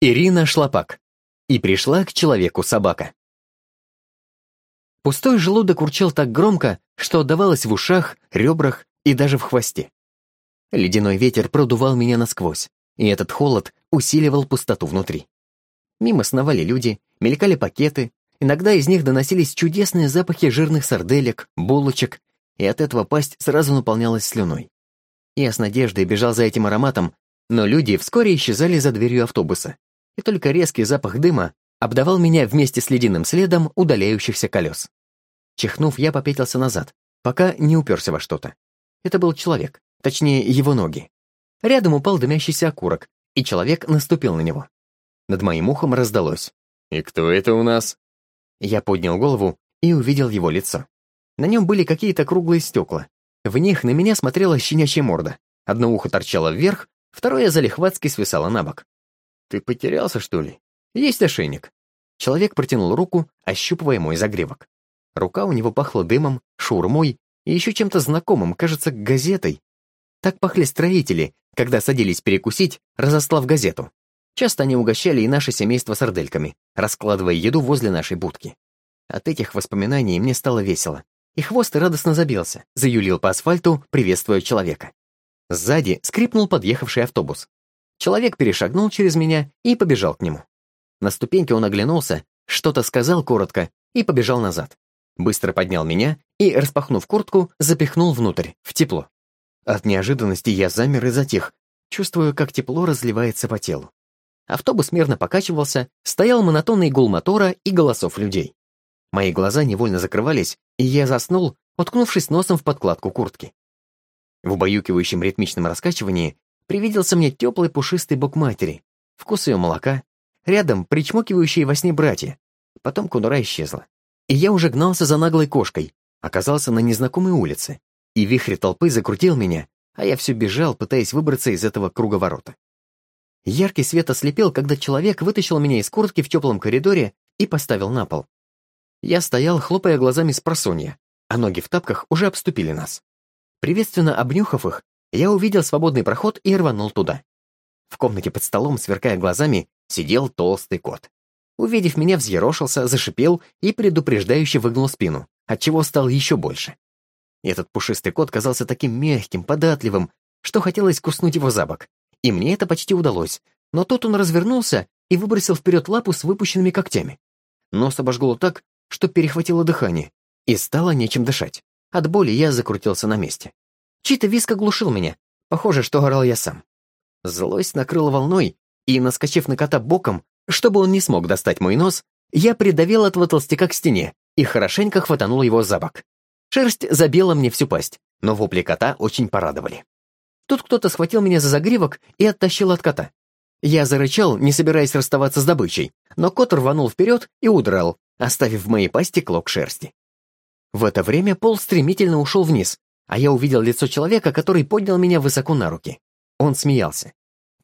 Ирина Шлопак. И пришла к человеку собака. Пустой желудок урчал так громко, что отдавалось в ушах, ребрах и даже в хвосте. Ледяной ветер продувал меня насквозь, и этот холод усиливал пустоту внутри. Мимо сновали люди, мелькали пакеты, иногда из них доносились чудесные запахи жирных сарделек, булочек, и от этого пасть сразу наполнялась слюной. Я с надеждой бежал за этим ароматом, но люди вскоре исчезали за дверью автобуса и только резкий запах дыма обдавал меня вместе с ледяным следом удаляющихся колес. Чихнув, я попятился назад, пока не уперся во что-то. Это был человек, точнее, его ноги. Рядом упал дымящийся окурок, и человек наступил на него. Над моим ухом раздалось. «И кто это у нас?» Я поднял голову и увидел его лицо. На нем были какие-то круглые стекла. В них на меня смотрела щенячья морда. Одно ухо торчало вверх, второе залихватски свисало на бок. «Ты потерялся, что ли? Есть ошейник». Человек протянул руку, ощупывая мой загревок. Рука у него пахла дымом, шаурмой и еще чем-то знакомым, кажется, газетой. Так пахли строители, когда садились перекусить, разослав газету. Часто они угощали и наше семейство сардельками, раскладывая еду возле нашей будки. От этих воспоминаний мне стало весело. И хвост радостно забился, заюлил по асфальту, приветствуя человека. Сзади скрипнул подъехавший автобус. Человек перешагнул через меня и побежал к нему. На ступеньке он оглянулся, что-то сказал коротко и побежал назад. Быстро поднял меня и, распахнув куртку, запихнул внутрь, в тепло. От неожиданности я замер и затих, чувствуя, как тепло разливается по телу. Автобус мерно покачивался, стоял монотонный гул мотора и голосов людей. Мои глаза невольно закрывались, и я заснул, уткнувшись носом в подкладку куртки. В убаюкивающем ритмичном раскачивании Привиделся мне теплый пушистый бок матери, вкус ее молока, рядом причмокивающие во сне братья. Потом конура исчезла. И я уже гнался за наглой кошкой, оказался на незнакомой улице, и вихрь толпы закрутил меня, а я все бежал, пытаясь выбраться из этого круговорота. Яркий свет ослепил, когда человек вытащил меня из куртки в теплом коридоре и поставил на пол. Я стоял, хлопая глазами с просонья, а ноги в тапках уже обступили нас. Приветственно обнюхав их, я увидел свободный проход и рванул туда. В комнате под столом, сверкая глазами, сидел толстый кот. Увидев меня, взъерошился, зашипел и предупреждающе выгнул спину, отчего стал еще больше. Этот пушистый кот казался таким мягким, податливым, что хотелось куснуть его за бок. И мне это почти удалось, но тут он развернулся и выбросил вперед лапу с выпущенными когтями. Нос обожгло так, что перехватило дыхание, и стало нечем дышать. От боли я закрутился на месте. Чей-то виск оглушил меня. Похоже, что орал я сам. Злость накрыла волной, и, наскочив на кота боком, чтобы он не смог достать мой нос, я придавил этого толстяка к стене и хорошенько хватанул его за бок. Шерсть забила мне всю пасть, но вопли кота очень порадовали. Тут кто-то схватил меня за загривок и оттащил от кота. Я зарычал, не собираясь расставаться с добычей, но кот рванул вперед и удрал, оставив в моей пасти клок шерсти. В это время пол стремительно ушел вниз, а я увидел лицо человека, который поднял меня высоко на руки. Он смеялся.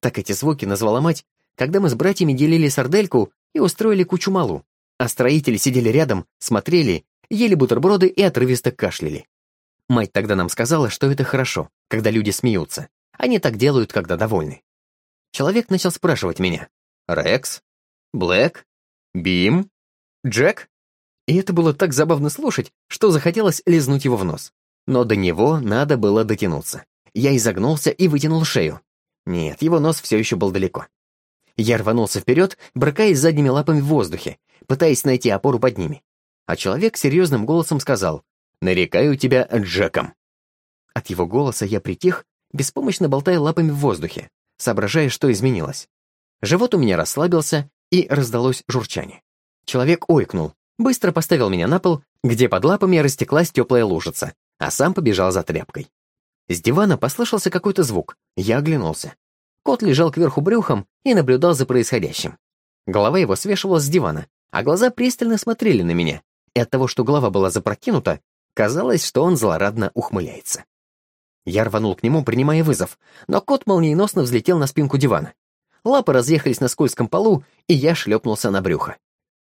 Так эти звуки назвала мать, когда мы с братьями делили сардельку и устроили кучу малу, а строители сидели рядом, смотрели, ели бутерброды и отрывисто кашляли. Мать тогда нам сказала, что это хорошо, когда люди смеются. Они так делают, когда довольны. Человек начал спрашивать меня. «Рекс? Блэк? Бим? Джек?» И это было так забавно слушать, что захотелось лизнуть его в нос. Но до него надо было дотянуться. Я изогнулся и вытянул шею. Нет, его нос все еще был далеко. Я рванулся вперед, брыкаясь задними лапами в воздухе, пытаясь найти опору под ними. А человек серьезным голосом сказал «Нарекаю тебя Джеком». От его голоса я притих, беспомощно болтая лапами в воздухе, соображая, что изменилось. Живот у меня расслабился, и раздалось журчание. Человек ойкнул, быстро поставил меня на пол, где под лапами растеклась теплая лужица, а сам побежал за тряпкой. С дивана послышался какой-то звук. Я оглянулся. Кот лежал кверху брюхом и наблюдал за происходящим. Голова его свешивалась с дивана, а глаза пристально смотрели на меня, и от того, что голова была запрокинута, казалось, что он злорадно ухмыляется. Я рванул к нему, принимая вызов, но кот молниеносно взлетел на спинку дивана. Лапы разъехались на скользком полу, и я шлепнулся на брюхо.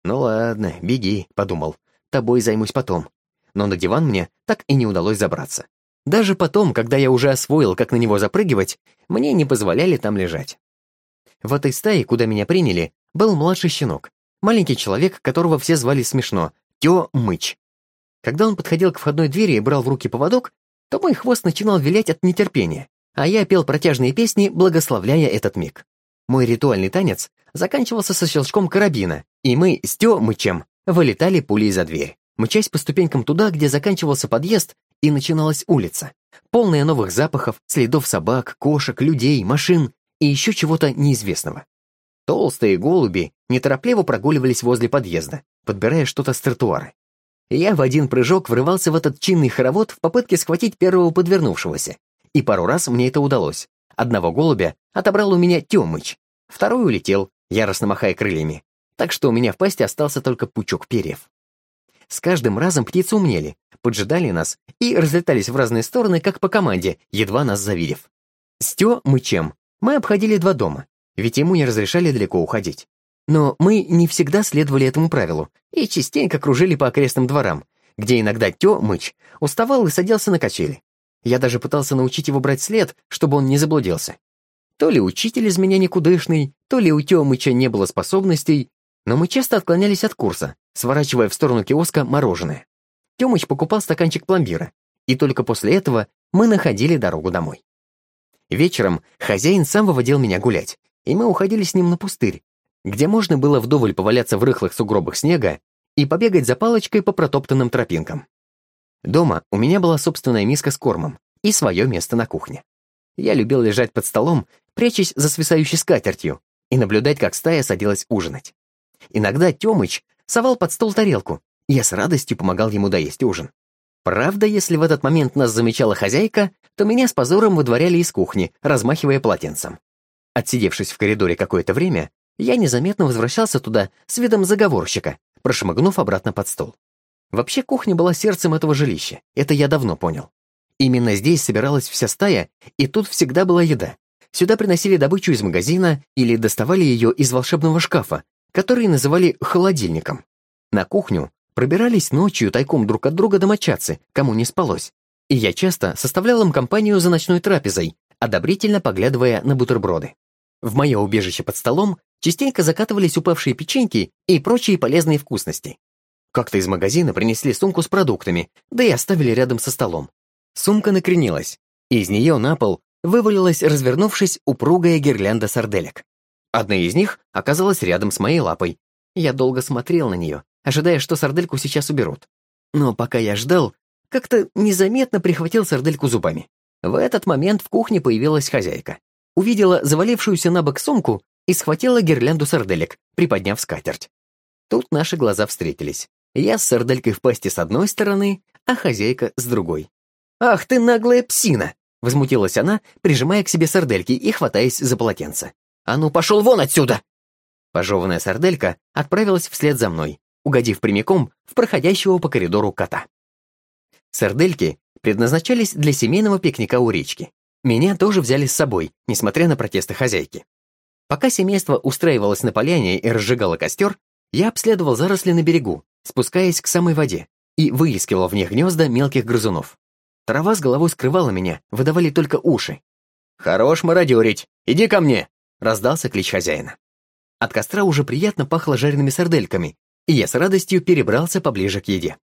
«Ну ладно, беги», — подумал. «Тобой займусь потом но на диван мне так и не удалось забраться. Даже потом, когда я уже освоил, как на него запрыгивать, мне не позволяли там лежать. В этой стае, куда меня приняли, был младший щенок, маленький человек, которого все звали смешно — Тё Мыч. Когда он подходил к входной двери и брал в руки поводок, то мой хвост начинал вилять от нетерпения, а я пел протяжные песни, благословляя этот миг. Мой ритуальный танец заканчивался со щелчком карабина, и мы с Тё Мычем вылетали пулей за дверь, мчась по ступенькам туда, где заканчивался подъезд и начиналась улица, полная новых запахов, следов собак, кошек, людей, машин и еще чего-то неизвестного. Толстые голуби неторопливо прогуливались возле подъезда, подбирая что-то с тротуара. Я в один прыжок врывался в этот чинный хоровод в попытке схватить первого подвернувшегося. И пару раз мне это удалось. Одного голубя отобрал у меня Тёмыч, второй улетел, яростно махая крыльями. Так что у меня в пасти остался только пучок перьев. С каждым разом птицы умнели, поджидали нас и разлетались в разные стороны, как по команде, едва нас завидев. С Тё Мычем мы обходили два дома, ведь ему не разрешали далеко уходить. Но мы не всегда следовали этому правилу и частенько кружили по окрестным дворам, где иногда Тё Мыч уставал и садился на качели. Я даже пытался научить его брать след, чтобы он не заблудился. То ли учитель из меня никудышный, то ли у Тё Мыча не было способностей, но мы часто отклонялись от курса, сворачивая в сторону киоска мороженое. Тёмыч покупал стаканчик пломбира, и только после этого мы находили дорогу домой. Вечером хозяин сам выводил меня гулять, и мы уходили с ним на пустырь, где можно было вдоволь поваляться в рыхлых сугробах снега и побегать за палочкой по протоптанным тропинкам. Дома у меня была собственная миска с кормом и свое место на кухне. Я любил лежать под столом, прячась за свисающей скатертью, и наблюдать, как стая садилась ужинать. Иногда Тёмыч совал под стол тарелку, я с радостью помогал ему доесть ужин. Правда, если в этот момент нас замечала хозяйка, то меня с позором выдворяли из кухни, размахивая полотенцем. Отсидевшись в коридоре какое-то время, я незаметно возвращался туда с видом заговорщика, прошмыгнув обратно под стол. Вообще кухня была сердцем этого жилища, это я давно понял. Именно здесь собиралась вся стая, и тут всегда была еда. Сюда приносили добычу из магазина или доставали ее из волшебного шкафа, который называли холодильником. На кухню пробирались ночью тайком друг от друга домочадцы, кому не спалось. И я часто составлял им компанию за ночной трапезой, одобрительно поглядывая на бутерброды. В мое убежище под столом частенько закатывались упавшие печеньки и прочие полезные вкусности. Как-то из магазина принесли сумку с продуктами, да и оставили рядом со столом. Сумка накренилась, и из нее на пол вывалилась, развернувшись, упругая гирлянда сарделек. Одна из них оказалась рядом с моей лапой. Я долго смотрел на нее, ожидая, что сардельку сейчас уберут. Но пока я ждал, как-то незаметно прихватил сардельку зубами. В этот момент в кухне появилась хозяйка. Увидела завалившуюся на бок сумку и схватила гирлянду сарделек, приподняв скатерть. Тут наши глаза встретились. Я с сарделькой в пасти с одной стороны, а хозяйка с другой. «Ах ты наглая псина!» — возмутилась она, прижимая к себе сардельки и хватаясь за полотенце. «А ну, пошел вон отсюда!» Пожеванная сарделька отправилась вслед за мной, угодив прямиком в проходящего по коридору кота. Сардельки предназначались для семейного пикника у речки. Меня тоже взяли с собой, несмотря на протесты хозяйки. Пока семейство устраивалось на поляне и разжигало костер, я обследовал заросли на берегу, спускаясь к самой воде, и выискивал в них гнезда мелких грызунов. Трава с головой скрывала меня, выдавали только уши. «Хорош мародерить! Иди ко мне!» — раздался клич хозяина. От костра уже приятно пахло жареными сардельками, и я с радостью перебрался поближе к еде.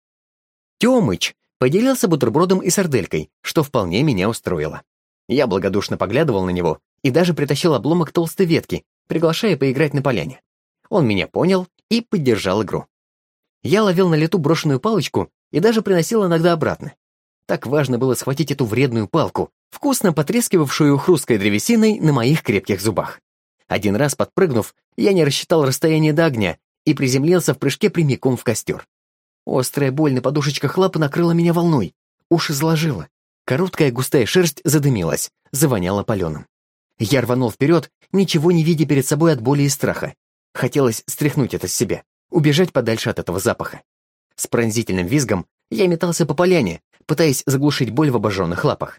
Тёмыч поделился бутербродом и сарделькой, что вполне меня устроило. Я благодушно поглядывал на него и даже притащил обломок толстой ветки, приглашая поиграть на поляне. Он меня понял и поддержал игру. Я ловил на лету брошенную палочку и даже приносил иногда обратно. Так важно было схватить эту вредную палку, вкусно потрескивавшую хрусткой древесиной на моих крепких зубах. Один раз подпрыгнув, я не рассчитал расстояние до огня и приземлился в прыжке прямиком в костер. Острая боль на подушечках лапы накрыла меня волной, уши заложило. Короткая густая шерсть задымилась, завоняла паленым. Я рванул вперед, ничего не видя перед собой от боли и страха. Хотелось стряхнуть это с себя, убежать подальше от этого запаха. С пронзительным визгом я метался по поляне, пытаясь заглушить боль в обожженных лапах.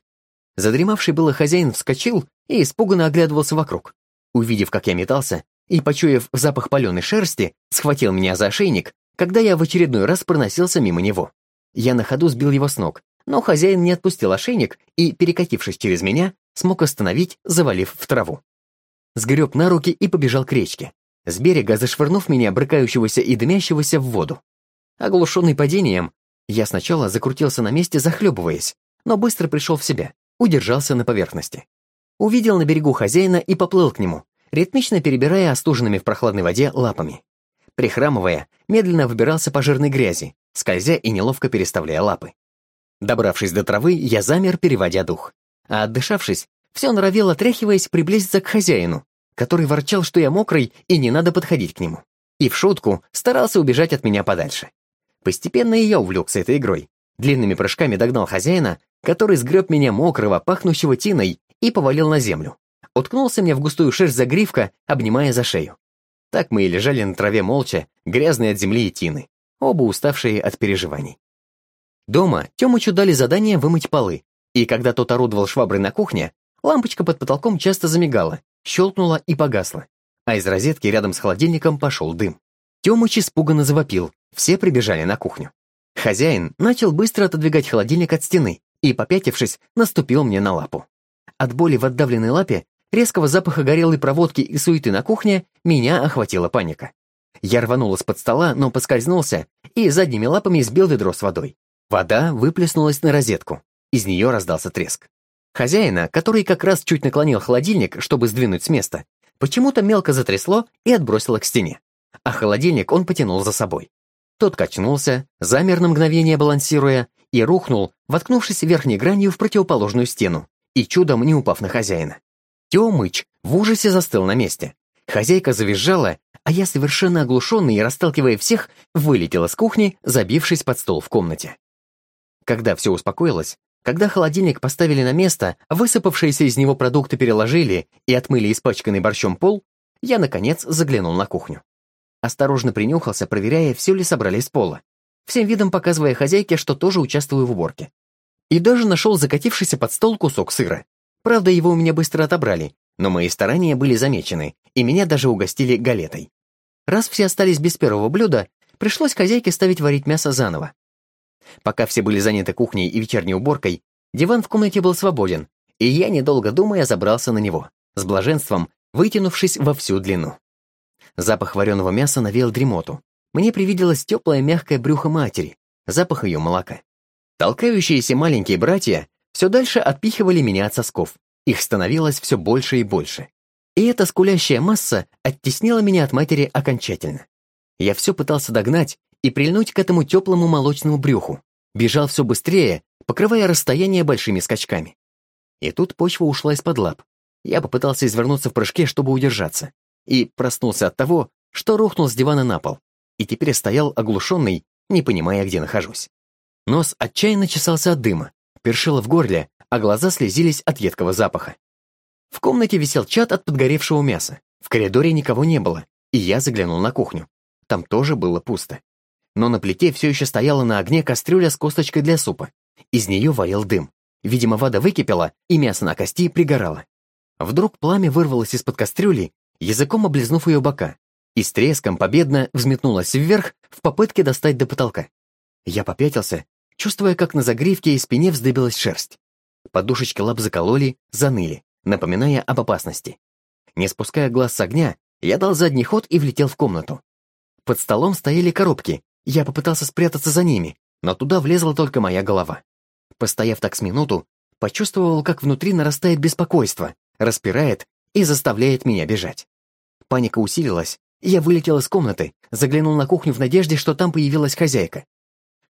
Задремавший было хозяин вскочил и испуганно оглядывался вокруг. Увидев, как я метался, и, почуяв запах паленой шерсти, схватил меня за ошейник, когда я в очередной раз проносился мимо него. Я на ходу сбил его с ног, но хозяин не отпустил ошейник и, перекатившись через меня, смог остановить, завалив в траву. сгреб на руки и побежал к речке, с берега зашвырнув меня, брыкающегося и дымящегося, в воду. Оглушенный падением, я сначала закрутился на месте, захлебываясь, но быстро пришел в себя, удержался на поверхности. Увидел на берегу хозяина и поплыл к нему, ритмично перебирая остуженными в прохладной воде лапами. Прихрамывая, медленно выбирался по жирной грязи, скользя и неловко переставляя лапы. Добравшись до травы, я замер, переводя дух. А отдышавшись, все норовел, отряхиваясь, приблизиться к хозяину, который ворчал, что я мокрый и не надо подходить к нему. И в шутку старался убежать от меня подальше. Постепенно и я увлекся этой игрой. Длинными прыжками догнал хозяина, который сгреб меня мокрого, пахнущего тиной, и повалил на землю. Уткнулся мне в густую шерсть загривка, обнимая за шею. Так мы и лежали на траве молча, грязные от земли и тины, оба уставшие от переживаний. Дома Тёмычу дали задание вымыть полы, и когда тот орудовал шваброй на кухне, лампочка под потолком часто замигала, щелкнула и погасла, а из розетки рядом с холодильником пошел дым. Тёмыч испуганно завопил, все прибежали на кухню. Хозяин начал быстро отодвигать холодильник от стены и, попятившись, наступил мне на лапу. От боли в отдавленной лапе, резкого запаха горелой проводки и суеты на кухне меня охватила паника. Я рванул из-под стола, но поскользнулся и задними лапами сбил ведро с водой. Вода выплеснулась на розетку. Из нее раздался треск. Хозяина, который как раз чуть наклонил холодильник, чтобы сдвинуть с места, почему-то мелко затрясло и отбросило к стене. А холодильник он потянул за собой. Тот качнулся, замер на мгновение балансируя, и рухнул, воткнувшись верхней гранью в противоположную стену, и чудом не упав на хозяина. Тёмыч в ужасе застыл на месте. Хозяйка завизжала, а я, совершенно оглушенный и расталкивая всех, вылетел из кухни, забившись под стол в комнате. Когда все успокоилось, когда холодильник поставили на место, высыпавшиеся из него продукты переложили и отмыли испачканный борщом пол, я, наконец, заглянул на кухню. Осторожно принюхался, проверяя, все ли собрали с пола, всем видом показывая хозяйке, что тоже участвую в уборке. И даже нашел закатившийся под стол кусок сыра. Правда, его у меня быстро отобрали, но мои старания были замечены, и меня даже угостили галетой. Раз все остались без первого блюда, пришлось хозяйке ставить варить мясо заново. Пока все были заняты кухней и вечерней уборкой, диван в комнате был свободен, и я, недолго думая, забрался на него, с блаженством, вытянувшись во всю длину. Запах вареного мяса навеял дремоту. Мне привиделось теплое мягкое брюхо матери, запах ее молока. Толкающиеся маленькие братья все дальше отпихивали меня от сосков. Их становилось все больше и больше. И эта скулящая масса оттеснила меня от матери окончательно. Я все пытался догнать и прильнуть к этому теплому молочному брюху. Бежал все быстрее, покрывая расстояние большими скачками. И тут почва ушла из-под лап. Я попытался извернуться в прыжке, чтобы удержаться и проснулся от того, что рухнул с дивана на пол, и теперь стоял оглушенный, не понимая, где нахожусь. Нос отчаянно чесался от дыма, першило в горле, а глаза слезились от едкого запаха. В комнате висел чат от подгоревшего мяса, в коридоре никого не было, и я заглянул на кухню. Там тоже было пусто. Но на плите все еще стояла на огне кастрюля с косточкой для супа. Из нее варил дым. Видимо, вода выкипела, и мясо на кости пригорало. Вдруг пламя вырвалось из-под кастрюли языком облизнув ее бока, и с треском победно взметнулась вверх в попытке достать до потолка. Я попятился, чувствуя, как на загривке и спине вздыбилась шерсть. Подушечки лап закололи, заныли, напоминая об опасности. Не спуская глаз с огня, я дал задний ход и влетел в комнату. Под столом стояли коробки, я попытался спрятаться за ними, но туда влезла только моя голова. Постояв так с минуту, почувствовал, как внутри нарастает беспокойство, распирает и заставляет меня бежать. Паника усилилась, я вылетел из комнаты, заглянул на кухню в надежде, что там появилась хозяйка.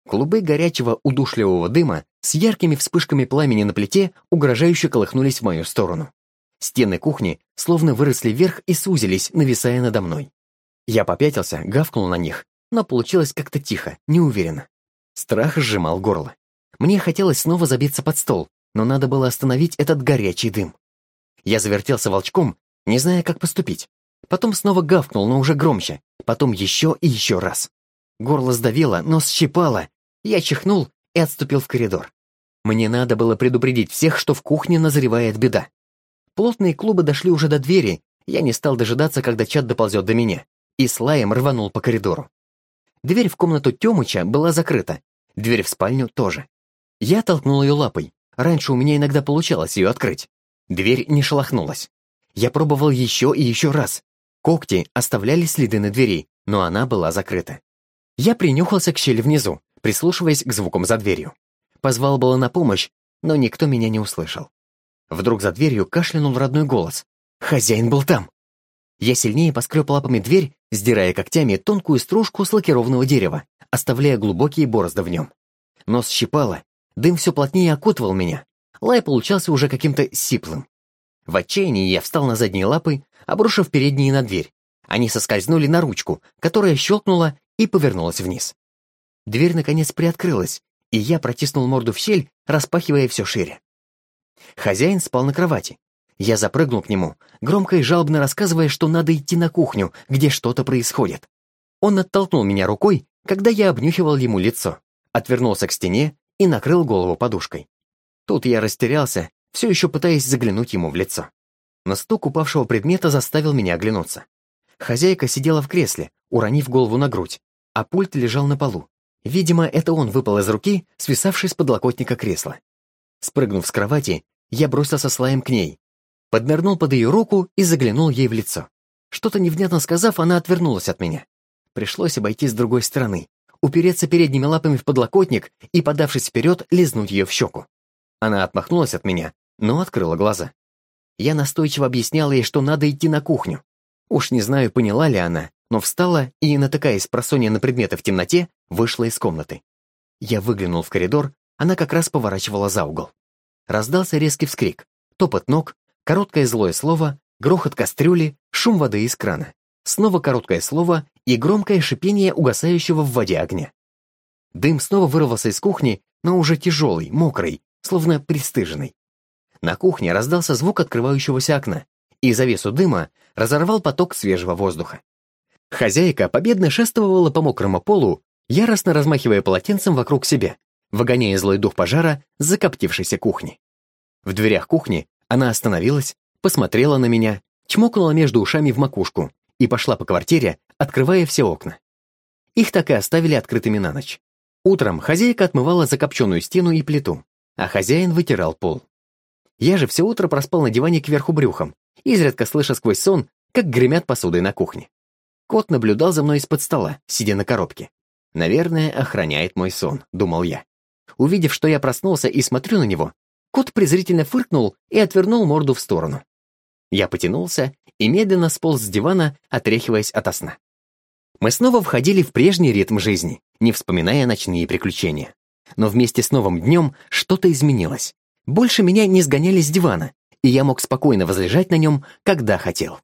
Клубы горячего удушливого дыма с яркими вспышками пламени на плите угрожающе колыхнулись в мою сторону. Стены кухни словно выросли вверх и сузились, нависая надо мной. Я попятился, гавкнул на них, но получилось как-то тихо, неуверенно. Страх сжимал горло. Мне хотелось снова забиться под стол, но надо было остановить этот горячий дым. Я завертелся волчком, не зная, как поступить. Потом снова гавкнул, но уже громче. Потом еще и еще раз. Горло сдавило, нос щипало. Я чихнул и отступил в коридор. Мне надо было предупредить всех, что в кухне назревает беда. Плотные клубы дошли уже до двери, я не стал дожидаться, когда чат доползет до меня, и с лаем рванул по коридору. Дверь в комнату Тёмыча была закрыта, дверь в спальню тоже. Я толкнул ее лапой, раньше у меня иногда получалось ее открыть. Дверь не шелохнулась. Я пробовал еще и еще раз. Когти оставляли следы на двери, но она была закрыта. Я принюхался к щели внизу, прислушиваясь к звукам за дверью. Позвал было на помощь, но никто меня не услышал. Вдруг за дверью кашлянул родной голос. Хозяин был там. Я сильнее поскреб лапами дверь, сдирая когтями тонкую стружку с лакированного дерева, оставляя глубокие борозды в нем. Нос щипало, дым все плотнее окутывал меня. Лай получался уже каким-то сиплым. В отчаянии я встал на задние лапы, обрушив передние на дверь. Они соскользнули на ручку, которая щелкнула и повернулась вниз. Дверь, наконец, приоткрылась, и я протиснул морду в щель, распахивая все шире. Хозяин спал на кровати. Я запрыгнул к нему, громко и жалобно рассказывая, что надо идти на кухню, где что-то происходит. Он оттолкнул меня рукой, когда я обнюхивал ему лицо, отвернулся к стене и накрыл голову подушкой. Тут я растерялся, все еще пытаясь заглянуть ему в лицо. Но стук упавшего предмета заставил меня оглянуться. Хозяйка сидела в кресле, уронив голову на грудь, а пульт лежал на полу. Видимо, это он выпал из руки, свисавший с подлокотника кресла. Спрыгнув с кровати, я бросился с лаем к ней. Поднырнул под ее руку и заглянул ей в лицо. Что-то невнятно сказав, она отвернулась от меня. Пришлось обойти с другой стороны, упереться передними лапами в подлокотник и, подавшись вперед, лизнуть ее в щеку. Она отмахнулась от меня, но открыла глаза. Я настойчиво объяснял ей, что надо идти на кухню. Уж не знаю, поняла ли она, но встала и, натыкаясь просонья на предметы в темноте, вышла из комнаты. Я выглянул в коридор, она как раз поворачивала за угол. Раздался резкий вскрик, топот ног, короткое злое слово, грохот кастрюли, шум воды из крана. Снова короткое слово и громкое шипение угасающего в воде огня. Дым снова вырвался из кухни, но уже тяжелый, мокрый, словно пристыженный. На кухне раздался звук открывающегося окна, и завесу дыма разорвал поток свежего воздуха. Хозяйка победно шествовала по мокрому полу, яростно размахивая полотенцем вокруг себя, выгоняя злой дух пожара с закоптившейся кухни. В дверях кухни она остановилась, посмотрела на меня, чмокнула между ушами в макушку и пошла по квартире, открывая все окна. Их так и оставили открытыми на ночь. Утром хозяйка отмывала закопченную стену и плиту, а хозяин вытирал пол. Я же все утро проспал на диване кверху брюхом, изредка слыша сквозь сон, как гремят посудой на кухне. Кот наблюдал за мной из-под стола, сидя на коробке. «Наверное, охраняет мой сон», — думал я. Увидев, что я проснулся и смотрю на него, кот презрительно фыркнул и отвернул морду в сторону. Я потянулся и медленно сполз с дивана, отряхиваясь ото сна. Мы снова входили в прежний ритм жизни, не вспоминая ночные приключения. Но вместе с новым днем что-то изменилось. Больше меня не сгоняли с дивана, и я мог спокойно возлежать на нем, когда хотел.